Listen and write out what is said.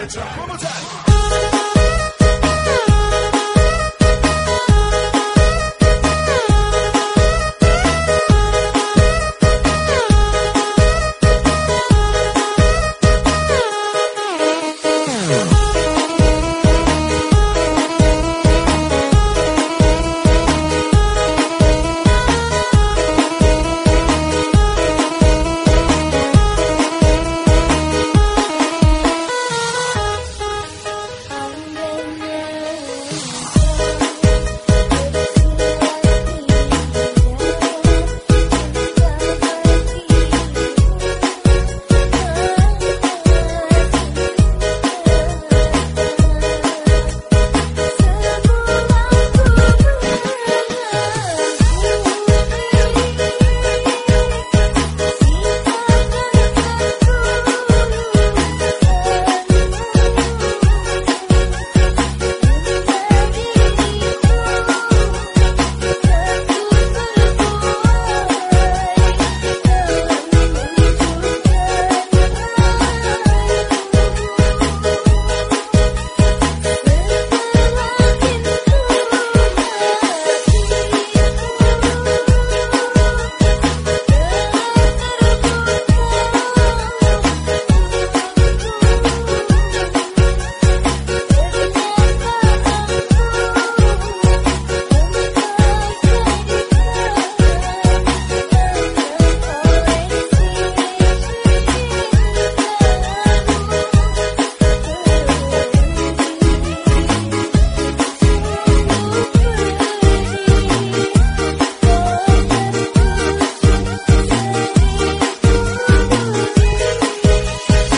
One more time.